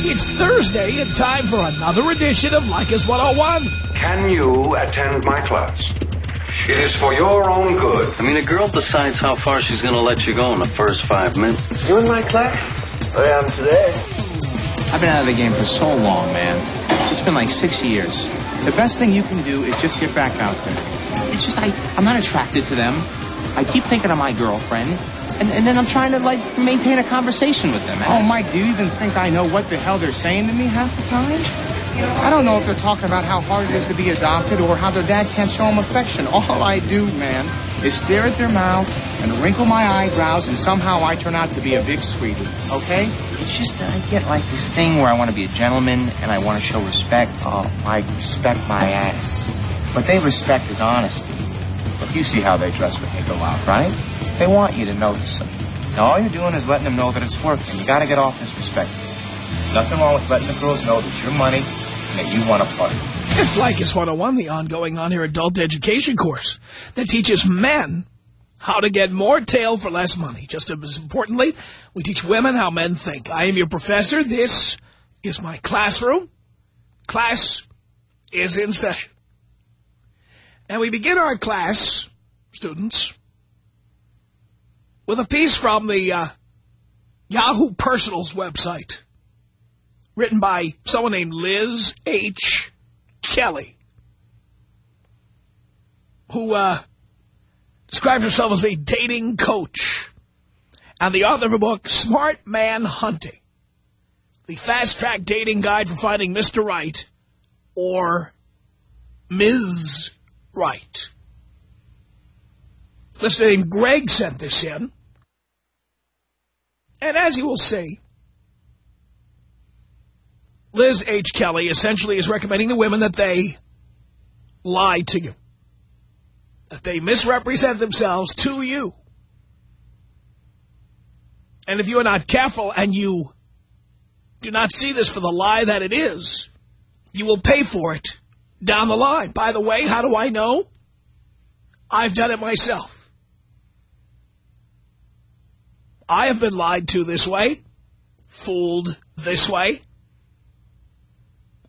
It's Thursday and time for another edition of Leykis 101. Can you attend my class? It is for your own good. I mean, a girl decides how far she's going to let you go in the first five minutes. You in my class? I am today. I've been out of the game for so long, man. It's been like six years. The best thing you can do is just get back out there. It's just, I, I'm not attracted to them. I keep thinking of my girlfriend. And, and then I'm trying to, like, maintain a conversation with them. Oh, Mike, do you even think I know what the hell they're saying to me half the time? I don't know if they're talking about how hard it is to be adopted or how their dad can't show them affection. All I do, man, is stare at their mouth and wrinkle my eyebrows, and somehow I turn out to be a big sweetie, okay? It's just that I get like this thing where I want to be a gentleman and I want to show respect. Oh, Mike, respect my ass. What they respect is honesty. Look, you see how they dress when they go out, right? They want you to notice them. Now, all you're doing is letting them know that it's working. You got to get off this respect. There's nothing wrong with letting the girls know that your money and that you want to party. It's Leykis 101, the ongoing on-air adult education course that teaches men how to get more tail for less money. Just as importantly, we teach women how men think. I am your professor. This is my classroom. Class is in session. And we begin our class, students, with a piece from the uh, Yahoo Personals website written by someone named Liz H. Kelly, who uh, describes herself as a dating coach and the author of a book, Smart Man Hunting, the fast-track dating guide for finding Mr. Right or Ms. Right. Listener named Greg sent this in. And as you will see, Liz H. Kelly essentially is recommending to women that they lie to you. That they misrepresent themselves to you. And if you are not careful and you do not see this for the lie that it is, you will pay for it down the line. By the way, how do I know? I've done it myself. I have been lied to this way, fooled this way,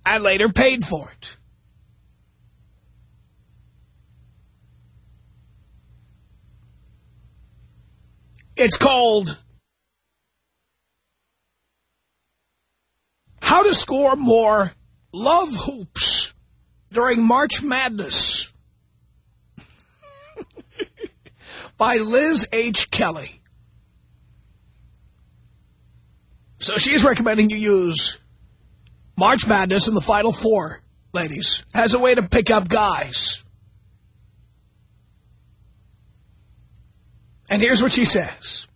and later paid for it. It's called How to Score More Love Hoops During March Madness by Liz H. Kelly. So she's recommending you use March Madness in the Final Four, ladies, as a way to pick up guys. And here's what she says.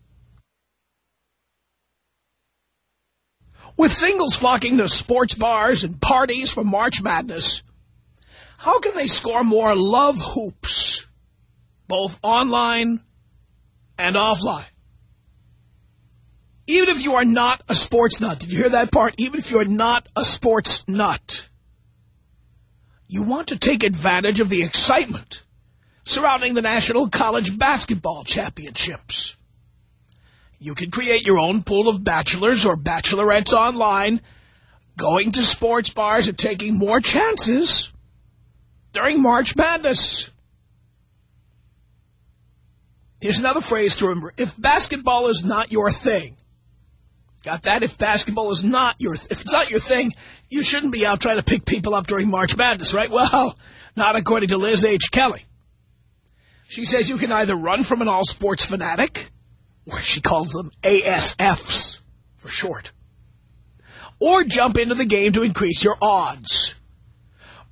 With singles flocking to sports bars and parties for March Madness, how can they score more love hoops, both online and offline? Even if you are not a sports nut, did you hear that part? Even if you're not a sports nut, you want to take advantage of the excitement surrounding the National College Basketball Championships. You can create your own pool of bachelors or bachelorettes online, going to sports bars and taking more chances during March Madness. Here's another phrase to remember. If basketball is not your thing, Got that? If basketball is not your, if it's not your thing, you shouldn't be out trying to pick people up during March Madness, right? Well, not according to Liz H. Kelly. She says you can either run from an all-sports fanatic, or she calls them ASFs for short, or jump into the game to increase your odds.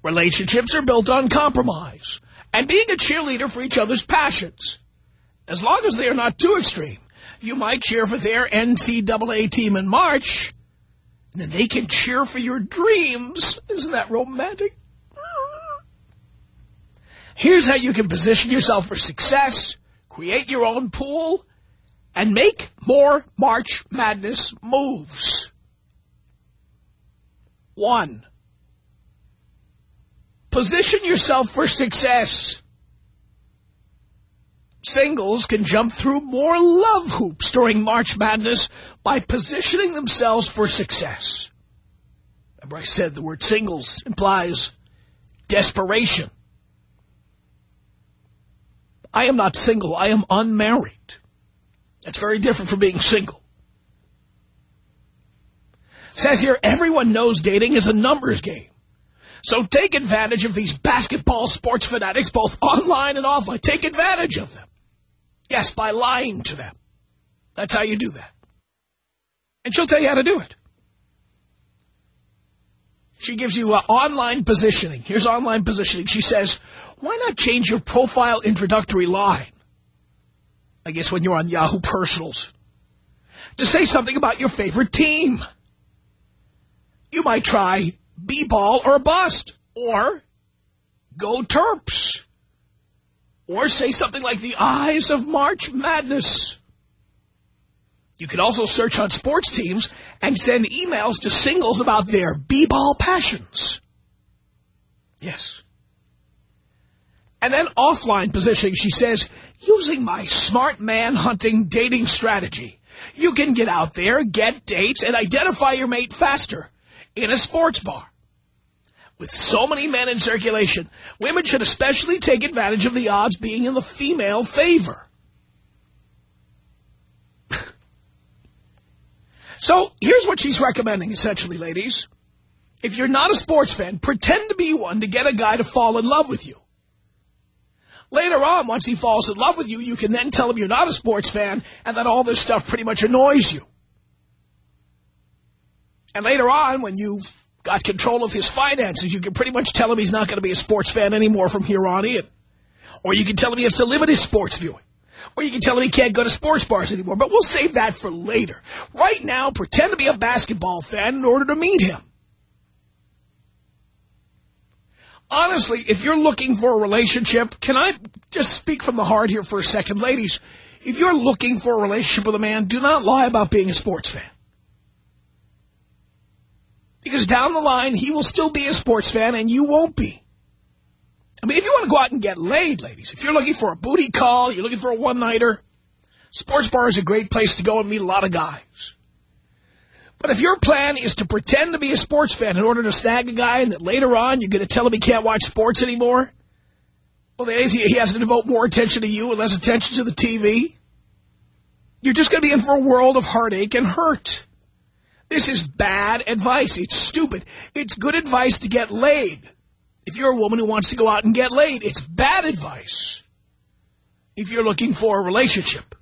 Relationships are built on compromise and being a cheerleader for each other's passions. As long as they are not too extreme, you might cheer for their NCAA team in March, and then they can cheer for your dreams. Isn't that romantic? Here's how you can position yourself for success, create your own pool, and make more March Madness moves. One, position yourself for success. Singles can jump through more love hoops during March Madness by positioning themselves for success. Remember I said the word singles implies desperation. I am not single. I am unmarried. That's very different from being single. says here, everyone knows dating is a numbers game. So take advantage of these basketball sports fanatics, both online and offline. Take advantage of them. Yes, by lying to them. That's how you do that. And she'll tell you how to do it. She gives you uh, online positioning. Here's online positioning. She says, why not change your profile introductory line? I guess when you're on Yahoo Personals. To say something about your favorite team. You might try B-ball or bust. Or go Terps. Or say something like the eyes of March Madness. You can also search on sports teams and send emails to singles about their B-ball passions. Yes. And then offline positioning, she says, using my smart man hunting dating strategy, you can get out there, get dates, and identify your mate faster in a sports bar. With so many men in circulation, women should especially take advantage of the odds being in the female favor. so here's what she's recommending, essentially, ladies. If you're not a sports fan, pretend to be one to get a guy to fall in love with you. Later on, once he falls in love with you, you can then tell him you're not a sports fan and that all this stuff pretty much annoys you. And later on, when you've got control of his finances, you can pretty much tell him he's not going to be a sports fan anymore from here on in. Or you can tell him he has to limit his sports viewing. Or you can tell him he can't go to sports bars anymore. But we'll save that for later. Right now, pretend to be a basketball fan in order to meet him. honestly, if you're looking for a relationship, can I just speak from the heart here for a second? Ladies, if you're looking for a relationship with a man, do not lie about being a sports fan. Because down the line, he will still be a sports fan and you won't be. I mean, if you want to go out and get laid, ladies, if you're looking for a booty call, you're looking for a one-nighter, sports bar is a great place to go and meet a lot of guys. But if your plan is to pretend to be a sports fan in order to snag a guy and that later on you're going to tell him he can't watch sports anymore, well, is, he has to devote more attention to you and less attention to the TV, you're just going to be in for a world of heartache and hurt. This is bad advice. It's stupid. It's good advice to get laid. If you're a woman who wants to go out and get laid, it's bad advice if you're looking for a relationship.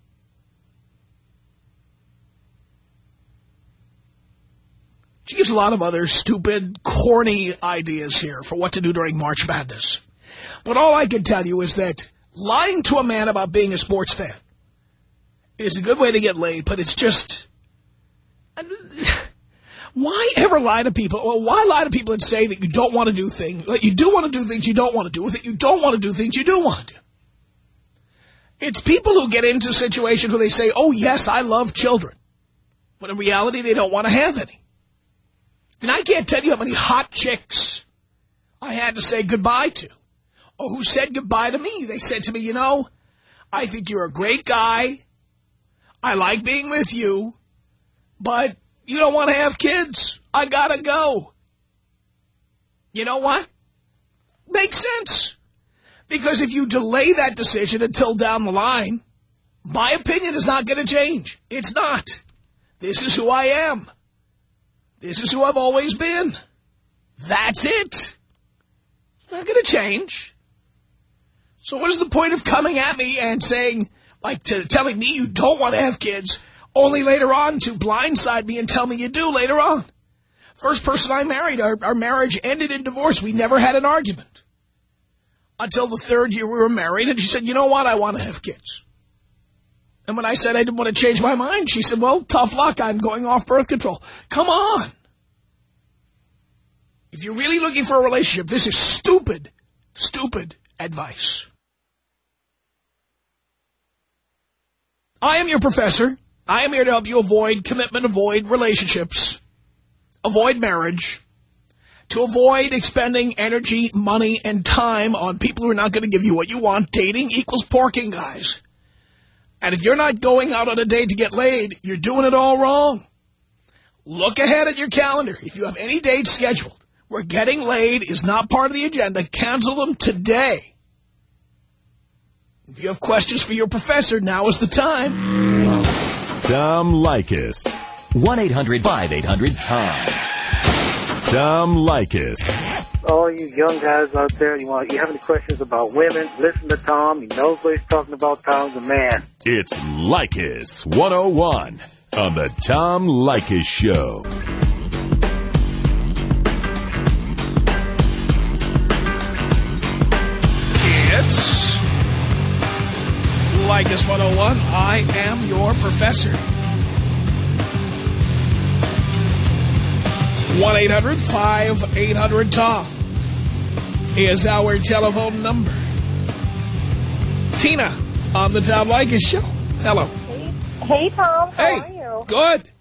She gives a lot of other stupid, corny ideas here for what to do during March Madness. But all I can tell you is that lying to a man about being a sports fan is a good way to get laid, but it's just... Why ever lie to people? Well, why lie to people and say that you don't want to do things, that you do want to do things you don't want to do, that you don't want to do things you do want to do? It's people who get into situations where they say, oh, yes, I love children. But in reality, they don't want to have any. And I can't tell you how many hot chicks I had to say goodbye to. Or who said goodbye to me. They said to me, you know, I think you're a great guy. I like being with you. But you don't want to have kids. I gotta go. You know what? Makes sense. Because if you delay that decision until down the line, my opinion is not going to change. It's not. This is who I am. This is who I've always been. That's it. Not going to change. So what is the point of coming at me and saying, like, to, telling me you don't want to have kids, only later on to blindside me and tell me you do later on? First person I married, our, our marriage ended in divorce. We never had an argument. Until the third year we were married, and she said, you know what, I want to have kids. And when I said I didn't want to change my mind, she said, well, tough luck, I'm going off birth control. Come on. If you're really looking for a relationship, this is stupid, stupid advice. I am your professor. I am here to help you avoid commitment, avoid relationships, avoid marriage, to avoid expending energy, money, and time on people who are not going to give you what you want. Dating equals porking, guys. And if you're not going out on a date to get laid, you're doing it all wrong. Look ahead at your calendar. If you have any dates scheduled where getting laid is not part of the agenda, cancel them today. If you have questions for your professor, now is the time. Tom Leykis. 1-800-5800-TOM. Tom Leykis. All you young guys out there, you want you have any questions about women, listen to Tom. He knows what he's talking about. Tom's a man. It's Leykis 101 on the Tom Leykis Show. Leykis 101. I am your professor. 1-800-5800-TOM is our telephone number. Tina on the Tom Leykis Show. Hello. Hey, hey Tom. How hey. are you? Good.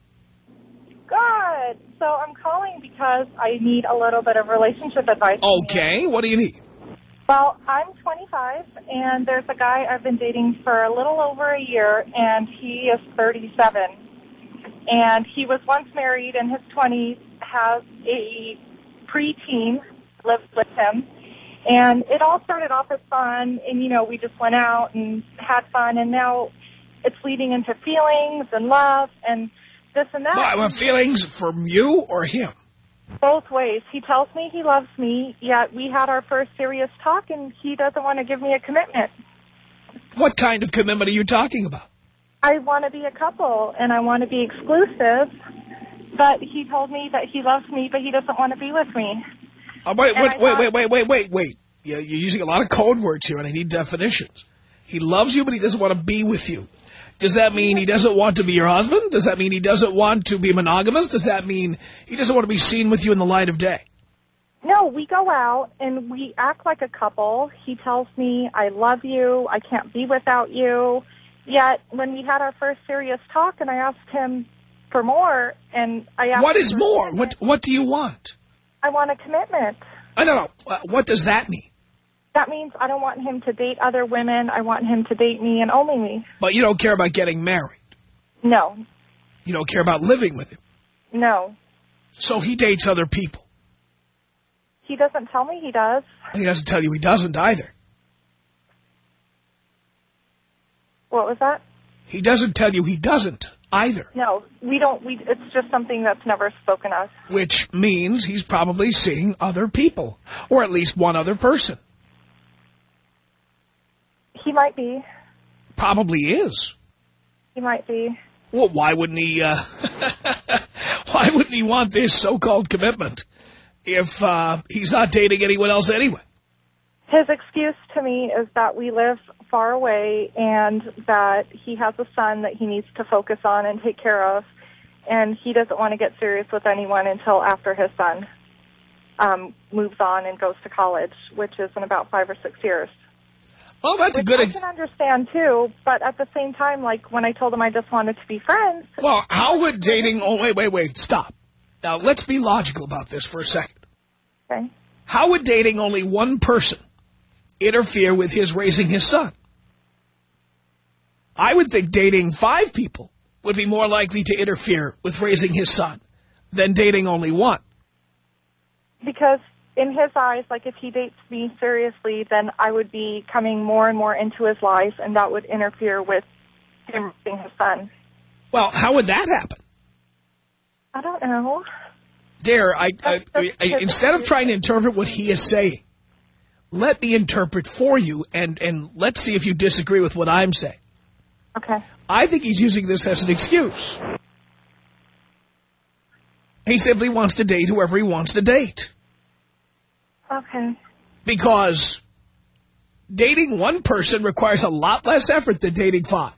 Good. So I'm calling because I need a little bit of relationship advice. Okay. What do you need? Well, I'm 25, and there's a guy I've been dating for a little over a year, and he is 37. And he was once married in his 20s, has a preteen, lives with him. And it all started off as fun, and, you know, we just went out and had fun, and now it's leading into feelings and love and this and that. What feelings from you or him? Both ways. He tells me he loves me, yet we had our first serious talk, and he doesn't want to give me a commitment. What kind of commitment are you talking about? I want to be a couple, and I want to be exclusive, but he told me that he loves me, but he doesn't want to be with me. Uh, wait, wait, wait, thought- wait, wait, wait, wait, wait. You're using a lot of code words here, and I need definitions. He loves you, but he doesn't want to be with you. Does that mean he doesn't want to be your husband? Does that mean he doesn't want to be monogamous? Does that mean he doesn't want to be seen with you in the light of day? No, we go out and we act like a couple. He tells me, I love you, I can't be without you. Yet, when we had our first serious talk and I asked him for more, and I asked What is more? What What do you want? I want a commitment. I don't know. Uh, What does that mean? That means I don't want him to date other women. I want him to date me and only me. But you don't care about getting married. No, You don't care about living with him. no. So he dates other people. He doesn't tell me he does. He doesn't tell you he doesn't either. What was that? He doesn't tell you he doesn't either. No, we don't. We. It's just something that's never spoken of. Which means he's probably seeing other people. Or at least one other person. He might be. Probably is. He might be. Well, why wouldn't he, uh, why wouldn't he want this so-called commitment if, uh, he's not dating anyone else anyway? His excuse to me is that we live far away and that he has a son that he needs to focus on and take care of, and he doesn't want to get serious with anyone until after his son um, moves on and goes to college, which is in about five or six years. Well, that's a good, I can understand too, but at the same time, like when I told him I just wanted to be friends, well, how would dating, oh, wait, wait, wait, stop. Now, let's be logical about this for a second. okay, How would dating only one person interfere with his raising his son? I would think dating five people would be more likely to interfere with raising his son than dating only one. because in his eyes, like if he dates me seriously, then I would be coming more and more into his life, and that would interfere with him being his son. Well, how would that happen? I don't know. Dare, I, I, I, I, instead of trying to interpret what he is saying, let me interpret for you, and, and let's see if you disagree with what I'm saying. Okay. I think he's using this as an excuse. He simply wants to date whoever he wants to date. Okay. Because dating one person requires a lot less effort than dating five.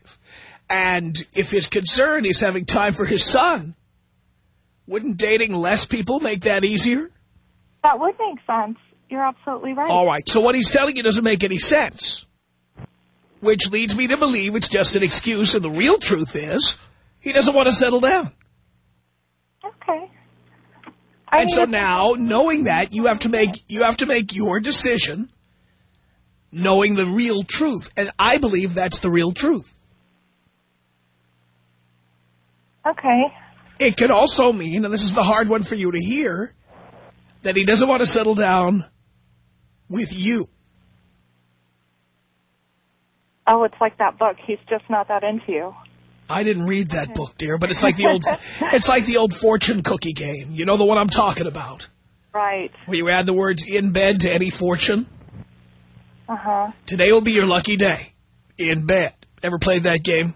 And if his concern is having time for his son, wouldn't dating less people make that easier? That would make sense. You're absolutely right. All right, so what he's telling you doesn't make any sense. Which leads me to believe it's just an excuse, and the real truth is he doesn't want to settle down. Okay. I And so now, knowing that, you have to make you have to make your decision, knowing the real truth, and I believe that's the real truth. Okay. It could also mean, and this is the hard one for you to hear, that he doesn't want to settle down with you. Oh, it's like that book. He's just not that into you. I didn't read that book, dear, but it's like the old it's like the old fortune cookie game. You know the one I'm talking about, Right. where you add the words "in bed" to any fortune. Uh-huh. Today will be your lucky day. In bed. Ever played that game?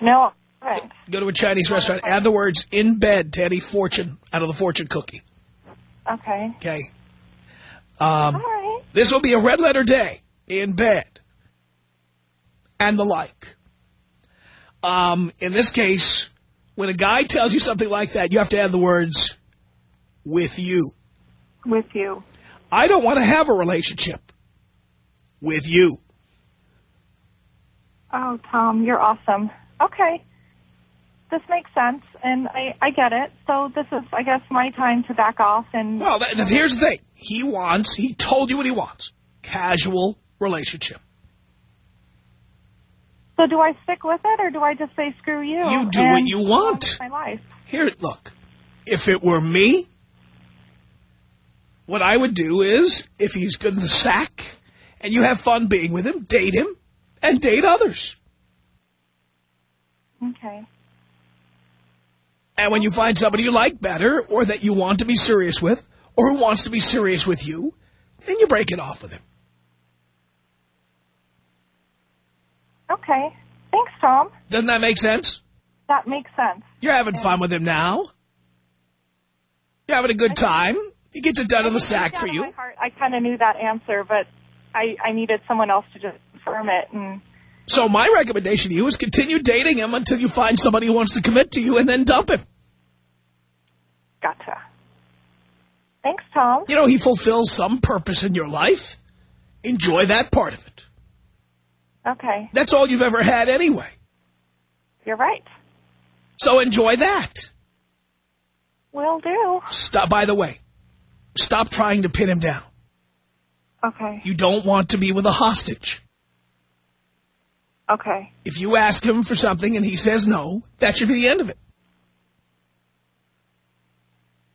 No. Right. Go to a Chinese restaurant, add the words "in bed" to any fortune out of the fortune cookie. Okay. Okay. Um, All right. This will be a red letter day in bed and the like. Um, in this case, when a guy tells you something like that, you have to add the words with you. With you. I don't want to have a relationship with you. Oh, Tom, you're awesome. Okay. This makes sense, and I, I get it. So this is, I guess, my time to back off and... Well, here's the thing. He wants, he told you what he wants. Casual relationship. So do I stick with it, or do I just say screw you? You do what you want. My life. Here, look, if it were me, what I would do is, if he's good in the sack, and you have fun being with him, date him, and date others. Okay. And when you find somebody you like better, or that you want to be serious with, or who wants to be serious with you, then you break it off with him. Okay. Thanks, Tom. Doesn't that make sense? That makes sense. You're having fun with him now. You're having a good time. He gets it done in the sack for you. I kind of knew that answer, but I, I needed someone else to just confirm it. And So my recommendation to you is continue dating him until you find somebody who wants to commit to you and then dump him. gotcha. Thanks, Tom. You know, he fulfills some purpose in your life. Enjoy that part of it. Okay. That's all you've ever had anyway. You're right. So enjoy that. Will do. Stop, by the way, stop trying to pin him down. Okay. You don't want to be with a hostage. Okay. If you ask him for something and he says no, that should be the end of it.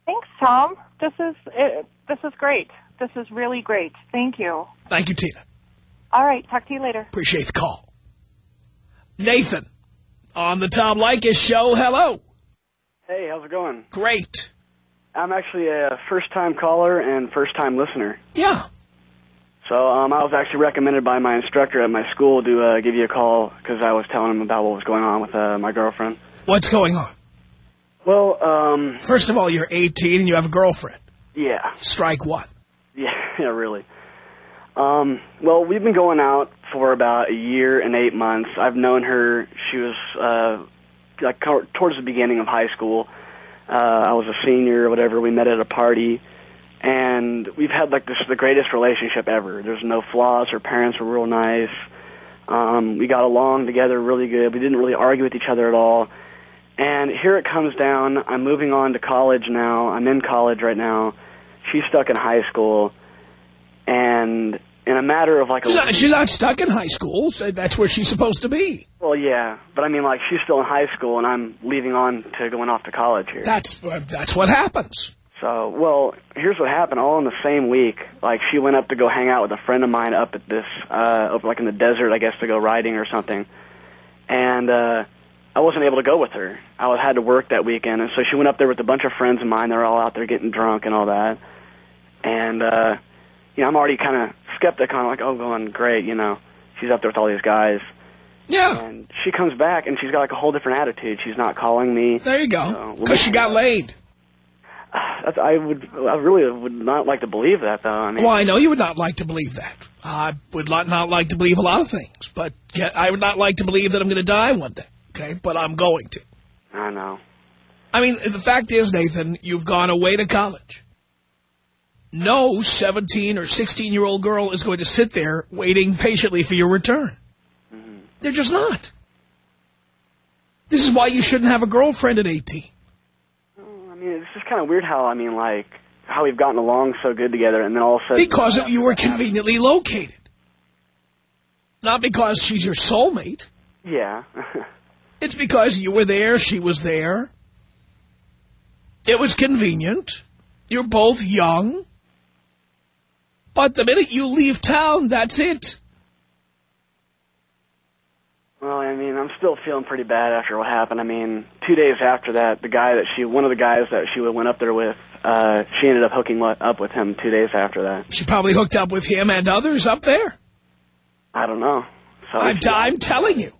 Thanks, Tom. This is uh, this is great. This is really great. Thank you. Thank you, Tina. All right. Talk to you later. Appreciate the call. Nathan, on the Tom Leykis show, hello. Hey, how's it going? Great. I'm actually a first-time caller and first-time listener. Yeah. So um, I was actually recommended by my instructor at my school to uh, give you a call because I was telling him about what was going on with uh, my girlfriend. What's going on? Well, um, First of all, you're 18 and you have a girlfriend. yeah, Strike one. yeah, yeah, really. Um, well, we've been going out for about a year and eight months. I've known her. She was uh, like towards the beginning of high school. Uh, I was a senior or whatever. We met at a party, and we've had like this the greatest relationship ever. There's no flaws. Her parents were real nice. Um, we got along together really good. We didn't really argue with each other at all. And here it comes down. I'm moving on to college now. I'm in college right now. She's stuck in high school, and in a matter of like a She's not, she's not stuck in high school. That's where she's supposed to be. well, yeah, but I mean like she's still in high school, and I'm leaving on to going off to college here. That's uh, that's what happens. So, well, here's what happened. All in the same week, like she went up to go hang out with a friend of mine up at this, uh, up like in the desert, I guess, to go riding or something. And uh, I wasn't able to go with her. I had to work that weekend, and so she went up there with a bunch of friends of mine. They're all out there getting drunk and all that. And uh, you know, I'm already kind of skeptic on like, oh, going great, you know, she's up there with all these guys. Yeah. And she comes back and she's got like a whole different attitude. She's not calling me. There you go. Because she got laid. That's, I would, I really would not like to believe that, though. I mean, Well, I know you would not like to believe that. I would not, not like to believe a lot of things. But yeah, I would not like to believe that I'm going to die one day. Okay? But I'm going to. I know. I mean, the fact is, Nathan, you've gone away to college. No 17 or 16-year-old girl is going to sit there waiting patiently for your return. Mm-hmm. They're just not. This is why you shouldn't have a girlfriend at 18. I mean, it's just kind of weird how I mean, like how we've gotten along so good together, and then all of a sudden Because you were conveniently located. Not because she's your soulmate. Yeah. It's because you were there, she was there. It was convenient. You're both young. But the minute you leave town, that's it. Well, I mean, I'm still feeling pretty bad after what happened. I mean, two days after that, the guy that she, one of the guys that she went up there with, uh, she ended up hooking up with him two days after that. She probably hooked up with him and others up there. I don't know. So I'm, she- I'm telling you.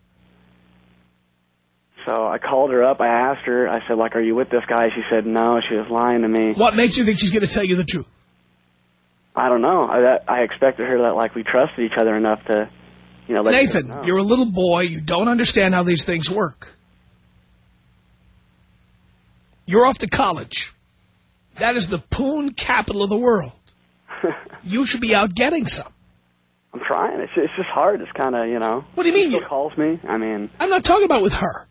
So I called her up. I asked her. I said, like, are you with this guy? She said no. She was lying to me. What makes you think she's going to tell you the truth? I don't know. I I expected her that like we trusted each other enough to, you know, let Nathan, know. you're a little boy. You don't understand how these things work. You're off to college. That is the poon capital of the world. You should be out getting some. I'm trying. It's it's just hard. It's kind of you know. What do you mean? She calls me. I mean, I'm not talking about with her.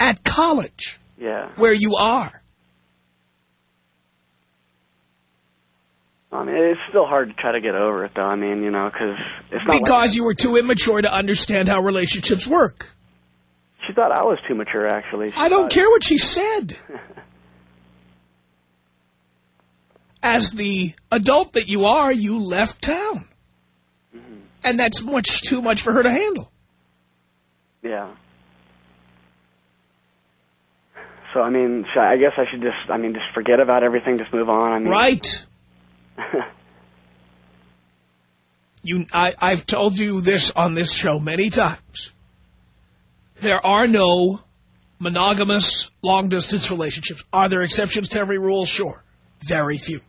At college, yeah. where you are. I mean, it's still hard to try to get over it, though. I mean, you know, because it's not. Because you were too immature to understand how relationships work. she thought I was too mature, actually. She I don't care what she said. As the adult that you are, you left town. Mm-hmm. And that's much too much for her to handle. Yeah. So I mean, I guess I should just, I mean, just forget about everything, just move on. I mean, Right. You, I, I've told you this on this show many times. There are no monogamous long-distance relationships. Are there exceptions to every rule? Sure. Very few.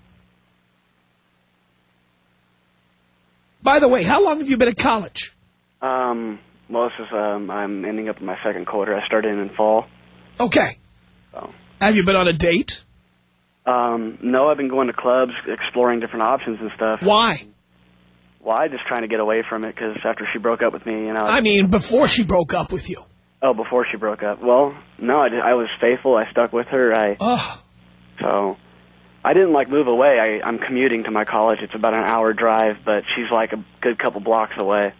By the way, how long have you been at college? Um, well, this is, um, I'm ending up in my second quarter. I started in fall. Okay. So. Have you been on a date? Um, no, I've been going to clubs, exploring different options and stuff. Why? Why? Just trying to get away from it because after she broke up with me, you know. I mean, before she broke up with you. oh, before she broke up. Well, no, I, did, I was faithful. I stuck with her. I Oh, so I didn't like move away. I, I'm commuting to my college. It's about an hour drive, but she's like a good couple blocks away.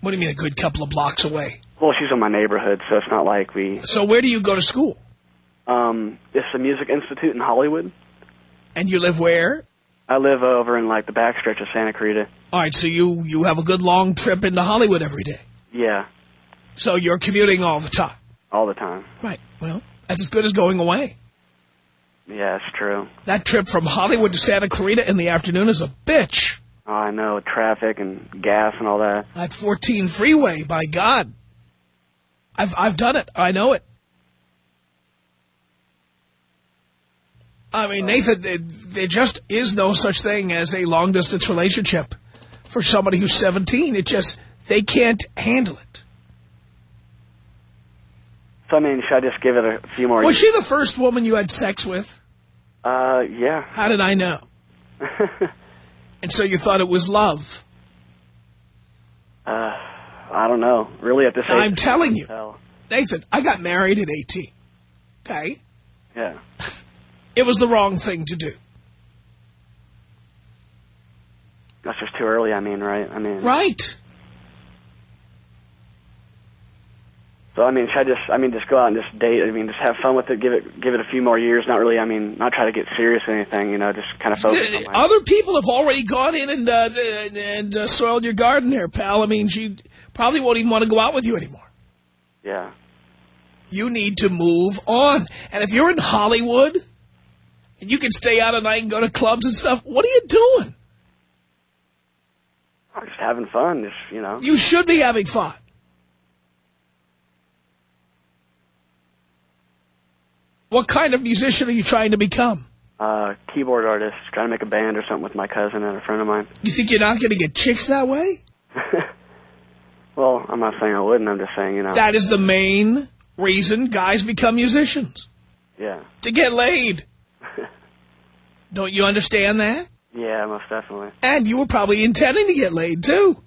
what do you mean a good couple of blocks away? Well, she's in my neighborhood, so it's not like we. So where do you go to school? Um, it's the Music Institute in Hollywood. And you live where? I live over in like the backstretch of Santa Clarita. All right, so you, you have a good long trip into Hollywood every day. Yeah, So you're commuting all the time. all the time. Right. Well, that's as good as going away. Yeah, it's true. That trip from Hollywood to Santa Clarita in the afternoon is a bitch. Oh, I know traffic and gas and all that. That 14 freeway, by God. I've, I've done it. I know it. I mean, Nathan, there just is no such thing as a long-distance relationship for somebody who's 17. It just, they can't handle it. So I mean, should I just give it a few more? Was years? she the first woman you had sex with? Uh, yeah. How did I know? And so you thought it was love. uh, I don't know. Really, at this age, I'm telling you. Hell. Nathan, I got married at 18. Okay? Yeah. It was the wrong thing to do. That's just too early. I mean, right? I mean, Right. So I mean, should I just? I mean, just go out and just date. I mean, just have fun with it. Give it, give it a few more years. Not really. I mean, not try to get serious or anything. You know, just kind of focus on my. Other people have already gone in and uh, and uh, soiled your garden here, pal. I mean, she probably won't even want to go out with you anymore. Yeah. You need to move on. And if you're in Hollywood and you can stay out at night and go to clubs and stuff, what are you doing? I'm just having fun, just, you know. You should be having fun. What kind of musician are you trying to become? Uh, keyboard artist, trying to make a band or something with my cousin and a friend of mine. You think you're not going to get chicks that way? well, I'm not saying I wouldn't, I'm just saying, you know. That is the main reason guys become musicians. Yeah. To get laid. Don't you understand that? Yeah, most definitely. And you were probably intending to get laid, too.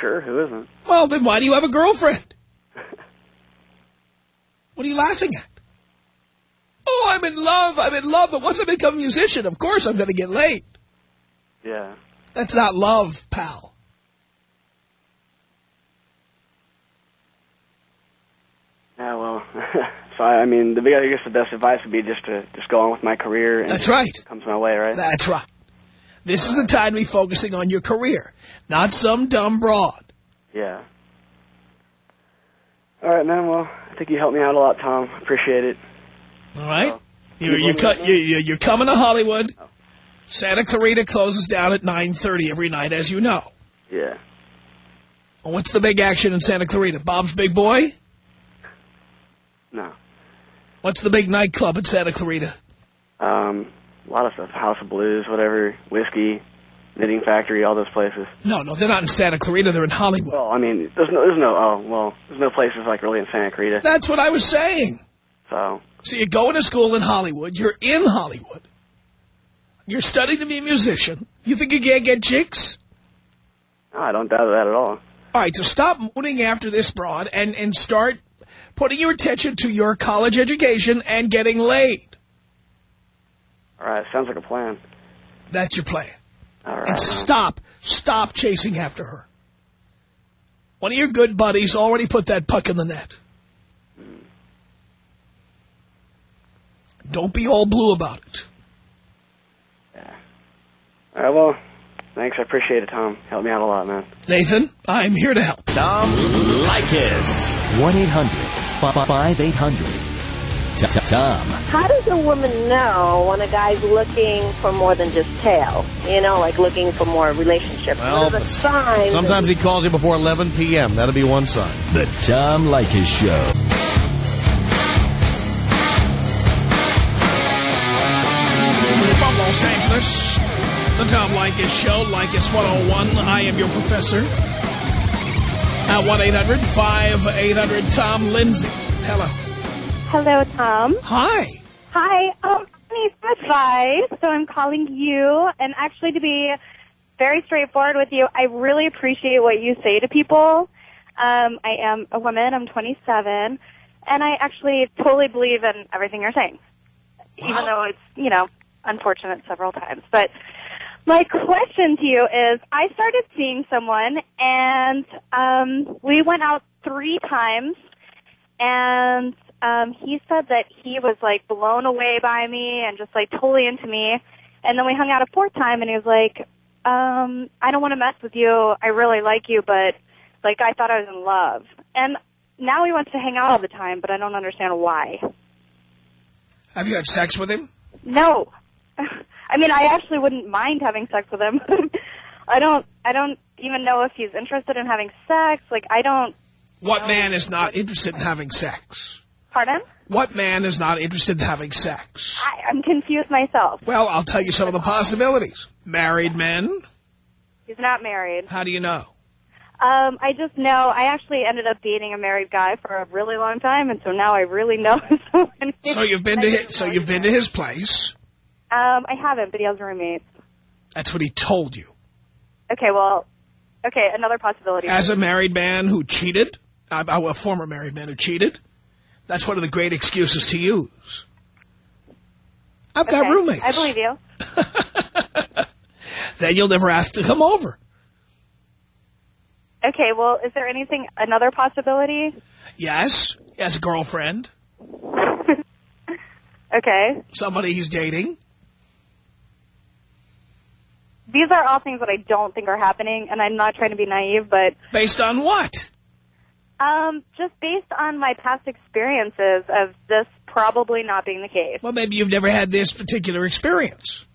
Sure, who isn't? Well, then why do you have a girlfriend? what are you laughing at? Oh, I'm in love, I'm in love, but once I become a musician, of course I'm going to get laid. Yeah. That's not love, pal. Yeah, well, so I, I mean, the I guess the best advice would be just to just go on with my career. And That's right. Comes my way, right? That's right. This is the time to be focusing on your career, not some dumb broad. Yeah. All right, man. Well, I think you helped me out a lot, Tom. Appreciate it. All right? Oh. You're, you're, co- you- you- you're coming to Hollywood. Oh. Santa Clarita closes down at 9.30 every night, as you know. Yeah. What's the big action in Santa Clarita? Bob's Big Boy? What's the big nightclub in Santa Clarita? Um, a lot of stuff. House of Blues, whatever. Whiskey, Knitting Factory, all those places. No, no, they're not in Santa Clarita. They're in Hollywood. Well, I mean, there's no, there's no, oh, well, there's no places like really in Santa Clarita. That's what I was saying. So, So you're going to school in Hollywood. You're in Hollywood. You're studying to be a musician. You think you can't get chicks? no, I don't doubt that at all. All right, so stop mooning after this broad and, and start putting your attention to your college education and getting laid. All right, sounds like a plan. That's your plan. All right. And stop, stop chasing after her. One of your good buddies already put that puck in the net. Don't be all blue about it. Yeah. All right, well, thanks. I appreciate it, Tom. Helped me out a lot, man. Nathan, I'm here to help. Tom Leykis. 1-800-5800-TOM. How does a woman know when a guy's looking for more than just tail? You know, like looking for more relationship. Well, what are the signs? Sometimes he calls you before 11 p.m. That'll be one sign. The Tom Leykis Show. From Los Angeles, the Tom Leykis Show, Leykis 101. I am your professor. At 1-800-5800-TOM Lindsay. Hello. Hello, Tom. Hi. Hi. Um, I need some advice, so I'm calling you. And actually, to be very straightforward with you, I really appreciate what you say to people. Um, I am a woman. I'm 27, and I actually totally believe in everything you're saying, even though it's you know unfortunate several times. But my question to you is, I started seeing someone, and um, we went out three times, and um, he said that he was like blown away by me and just like totally into me. And then we hung out a fourth time, and he was like, um, "I don't want to mess with you. I really like you, but like I thought I was in love." And now he wants to hang out all the time, but I don't understand why. Have you had sex with him? No. I mean, I actually wouldn't mind having sex with him. I don't. I don't even know if he's interested in having sex. Like, I don't. What man is not interested in having sex? Pardon? What man is not interested in having sex? I, I'm confused myself. Well, I'll tell you some of the possibilities. Married men? He's not married. How do you know? Um, I just know. I actually ended up dating a married guy for a really long time, and so now I really know. So you've been to his, so you've been to his place. Um, I haven't, but he has roommates. That's what he told you. Okay, well, okay, another possibility. As a married man who cheated, uh, a former married man who cheated, that's one of the great excuses to use. I've got roommates. I believe you. Then you'll never ask to come over. Okay, well, is there anything, another possibility? Yes, has a girlfriend, Okay. somebody he's dating. These are all things that I don't think are happening, and I'm not trying to be naive, but Based on what? Um, just based on my past experiences of this probably not being the case. Well, maybe you've never had this particular experience.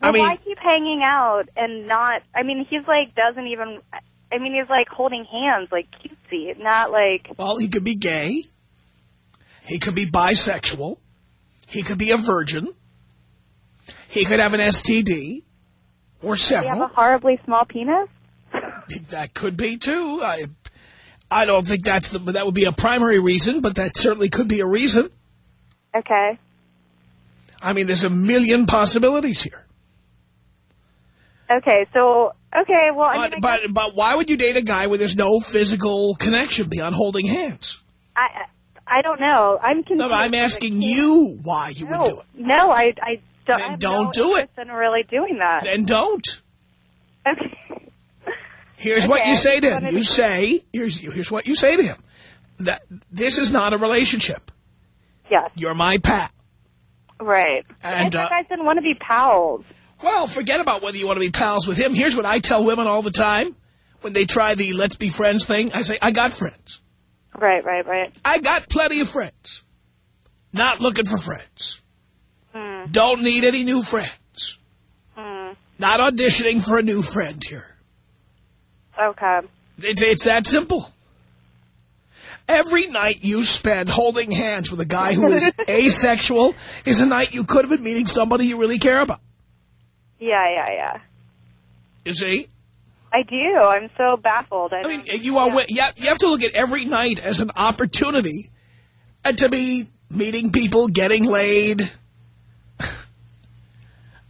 Well, I mean, why keep hanging out and not? I mean, he's like doesn't even. I mean, he's like holding hands, like cutesy, not like. well, he could be gay. He could be bisexual. He could be a virgin. He could have an STD or Does he have a horribly small penis? That could be too. I, I don't think that's the that would be a primary reason, but that certainly could be a reason. Okay. I mean, there's a million possibilities here. Okay. So okay. Well, I mean, But, I, but but why would you date a guy where there's no physical connection beyond holding hands? I I don't know. I'm confused. No, I'm asking you why you would do No, no, I I don't. Don't no do it. In really doing that. Then don't. Okay. Here's what you Okay, say to him. You say, here's here's what you say to him. That this is not a relationship. Yes. You're my pal. Right. And, I uh, guys didn't want to be pals. Well, forget about whether you want to be pals with him. Here's what I tell women all the time. When they try the let's be friends thing, I say, I got friends. Right, right, right. I got plenty of friends. Not looking for friends. Hmm. Don't need any new friends. Hmm. Not auditioning for a new friend here. Okay. It's, it's that simple. Every night you spend holding hands with a guy who is asexual is a night you could have been meeting somebody you really care about. Yeah, yeah, yeah. You see? I do. I'm so baffled. I, I mean, you are. Yeah. You have to look at every night as an opportunity and to be meeting people, getting laid.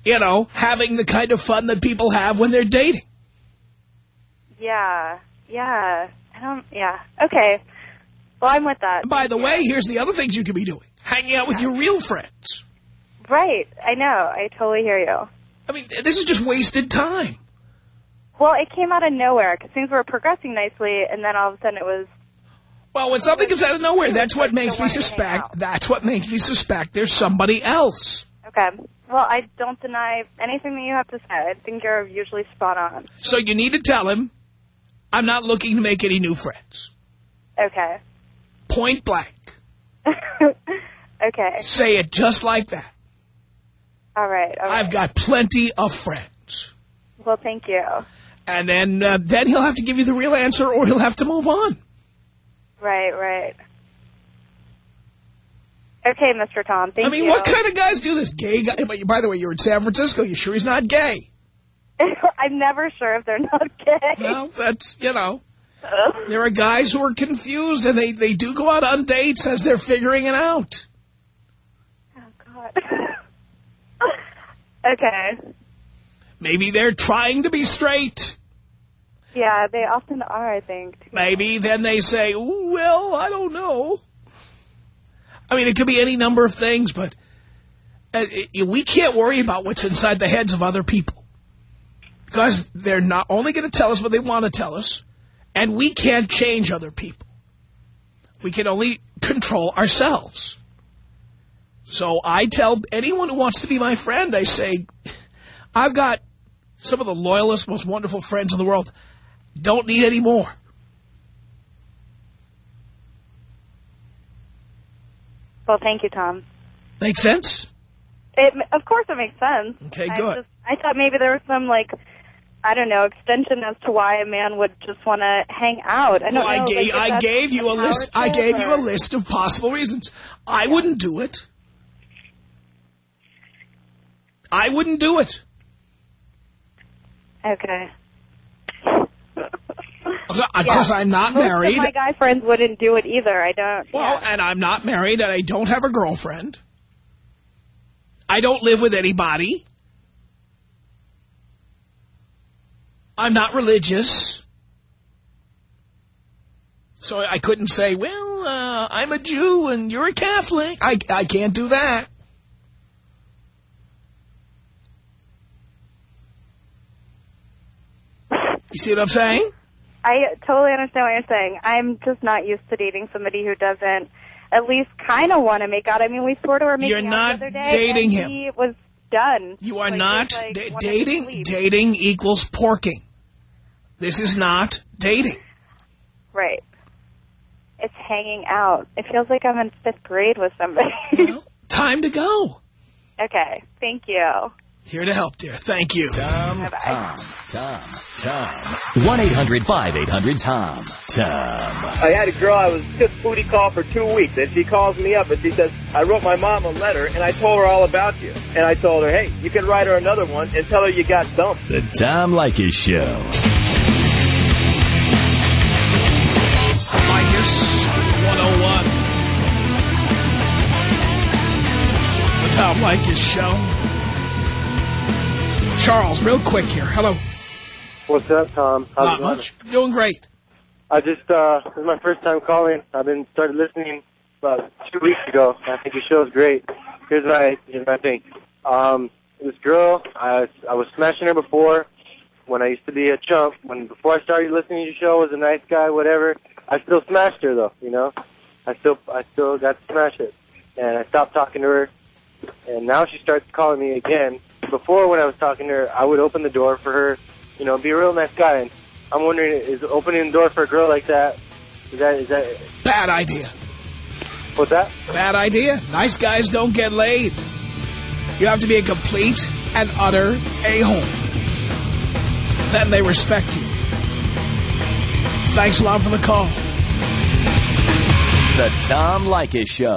You know, having the kind of fun that people have when they're dating. yeah, yeah. I don't. Yeah. Okay. Well, I'm with that. By the way, here's the other things you could be doing: hanging out with your real friends. Right. I know. I totally hear you. I mean, this is just wasted time. Well, it came out of nowhere because things were progressing nicely, and then all of a sudden it was. Well, when something comes out of nowhere, that's what makes me way to hang suspect. That's what makes me suspect there's somebody else. Okay. Well, I don't deny anything that you have to say. I think you're usually spot on. So you need to tell him, I'm not looking to make any new friends. Okay. Point blank. okay. Say it just like that. All right. All right. I've got plenty of friends. Well, thank you. And then, uh, then he'll have to give you the real answer or he'll have to move on. Right. Right. Okay, Mr. Tom. Thank you. I mean, you. what kind of guys do this? Gay guy? By the way, you're in San Francisco. You sure he's not gay? I'm never sure if they're not gay. Well, that's, you know. Oh. There are guys who are confused and they, they do go out on dates as they're figuring it out. Oh, God. okay. Maybe they're trying to be straight. Yeah, they often are, I think. Maybe then they say, well, I don't know. I mean, it could be any number of things, but uh, we can't worry about what's inside the heads of other people. Because they're not only going to tell us what they want to tell us, and we can't change other people. We can only control ourselves. So I tell anyone who wants to be my friend, I say, I've got some of the loyalest, most wonderful friends in the world. Don't need any more. Well, thank you, Tom. Makes sense? It, of course it makes sense. Okay, I good. Just, I thought maybe there was some, like, I don't know, extension as to why a man would just want to hang out. I Well, I know. gave, like, I gave you a list. I gave you a list of possible reasons. I wouldn't do it. I wouldn't do it. Okay. Because I'm not Most married. Of my guy friends wouldn't do it either. I don't. Well, and I'm not married, and I don't have a girlfriend. I don't live with anybody. I'm not religious. So I couldn't say, well, uh, I'm a Jew and you're a Catholic. I, I can't do that. You see what I'm saying? I totally understand what you're saying. I'm just not used to dating somebody who doesn't at least kind of want to make out. I mean, we sort of were making You're out not the other day, dating and him. He was done. You are Like, not like, da- wanted to dating. sleep. Dating equals porking. This is not dating. Right. It's hanging out. It feels like I'm in fifth grade with somebody. Time to go. okay. Thank you. Here to help, dear. Thank you. Tom, Bye-bye. Tom, Tom, Tom. 1-800-5800-TOM. Tom. I had a girl I was just booty call for two weeks, and she calls me up and she says, I wrote my mom a letter, and I told her all about you. And I told her, hey, you can write her another one and tell her you got dumped. The Tom Leykis Show. Leykis 101. The Tom Leykis Show. Charles, real quick here. Hello. What's up, Tom? How's Not much. Doing great. I just, uh, this is my first time calling. I've been started listening about two weeks ago. I think your show is great. Here's what I, here's what I think. Um, this girl, I, I was smashing her before when I used to be a chump. When before I started listening to your show, was a nice guy, whatever. I still smashed her though, you know. I still, I still got to smash it, and I stopped talking to her. And now she starts calling me again. Before, when I was talking to her, I would open the door for her, you know, be a real nice guy. And I'm wondering, is opening the door for a girl like that, is that, is that, Bad idea. what's that? Bad idea. Nice guys don't get laid. You have to be a complete and utter a-hole. Then they respect you. Thanks a lot for the call. The Tom Leykis Show.